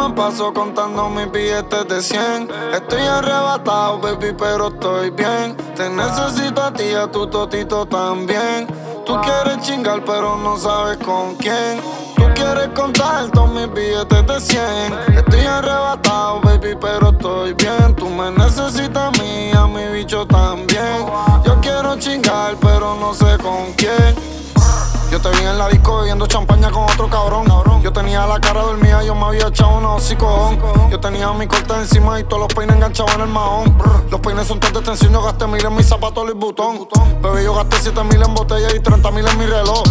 me paso contando mis billetes de 100. Estoy arrebatado, baby, pero estoy bien. Te necesito a ti, a tu totito también. Tú quieres chingar, pero no sabes con quién. Tú quieres contar todos mis billetes de 100. Estoy arrebatado, baby, pero estoy bien. Tú me necesitas a mí, a mi bicho también. Yo quiero chingar, pero no sé con quién. Yo te vi en la disco bebiendo champaña con otro cabrón. Tenía la cara dormida, yo me había echado unos hocicón. Yo tenía mi corte encima y todos los peines enganchados en el mahón. Los peines son tan de tensión, yo gasté mil en mis zapatos y botón. Bebé, yo gasté siete mil en botella y 30 mil en mi reloj.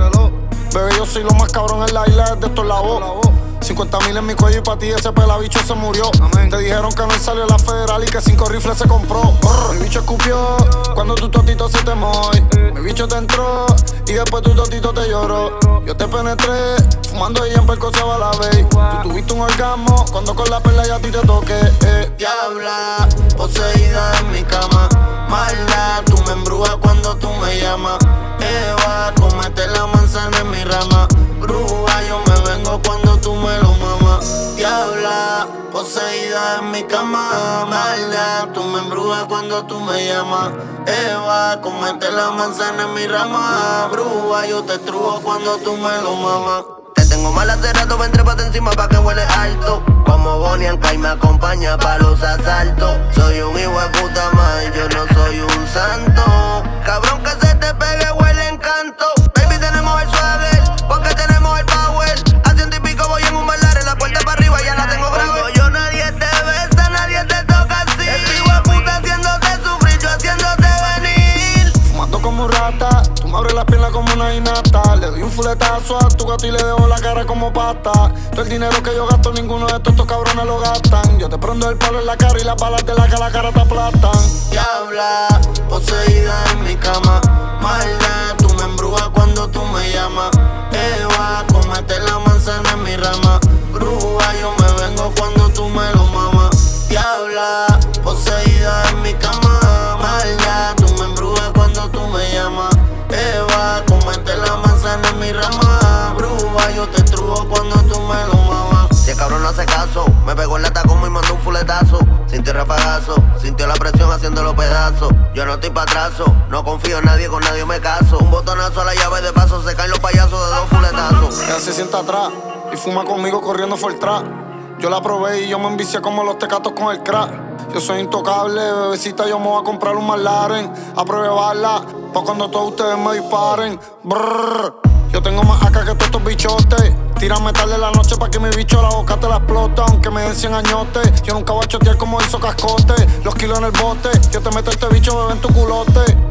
Bebé, yo soy lo más cabrón en la isla de estos lados. 50 mil en mi cuello y pa' ti ese pelabicho se murió. Te dijeron que no salió la federal y que cinco rifles se compró. Mi bicho escupió cuando tu totito se te moy. Mi bicho te entró y después tu totito te lloró. Yo te penetré fumando y en perco se va la vez. Tú tuviste un orgasmo cuando con la perla ya a ti te toqué. Eh. Diabla, poseída en mi cama. Mala, tú me embrujas cuando tú me llamas. Eva, comete la manzana cuando tú me llamas. Eva, comete la manzana en mi rama. Bruja, yo te trujo cuando tú me lo mamas. Te tengo mal rato, ven trépate encima pa' que huele alto. Como Bonnie and Clyde me acompaña pa' los asaltos. Tú me abres la pierna como una innata. Le doy un fuletazo a tu gato y le dejo la cara como pata. Todo el dinero que yo gasto, ninguno de estos, estos cabrones lo gastan. Yo te prendo el palo en la cara y las balas de la cara, la cara te aplastan. Diabla, poseída en mi cama. Mala, tú me embrujas cuando tú me llamas. Eva, comete la manzana en mi rama. Si el cabrón no hace caso, me pegó en la tacoma y mandó un fuletazo. Sintió rafagazo, sintió la presión haciéndolo pedazos. Yo no estoy pa' atraso, no confío en nadie, con nadie me caso. Un botonazo a la llave de paso, se caen los payasos de dos fuletazos. Ella se sienta atrás y fuma conmigo corriendo for trap. Yo la probé y yo me envicié como los tecatos con el crack. Yo soy intocable, bebecita, yo me voy a comprar un McLaren. A pruebarla, pa' cuando todos ustedes me disparen. Brrr. Yo tengo más acá que todos estos bichotes. Tírame tarde la noche pa' que mi bicho la boca te la explota. Aunque me den 100 añotes. Yo nunca voy a chotear como hizo cascote. Los kilos en el bote. Yo te meto este bicho, bebé en tu culote.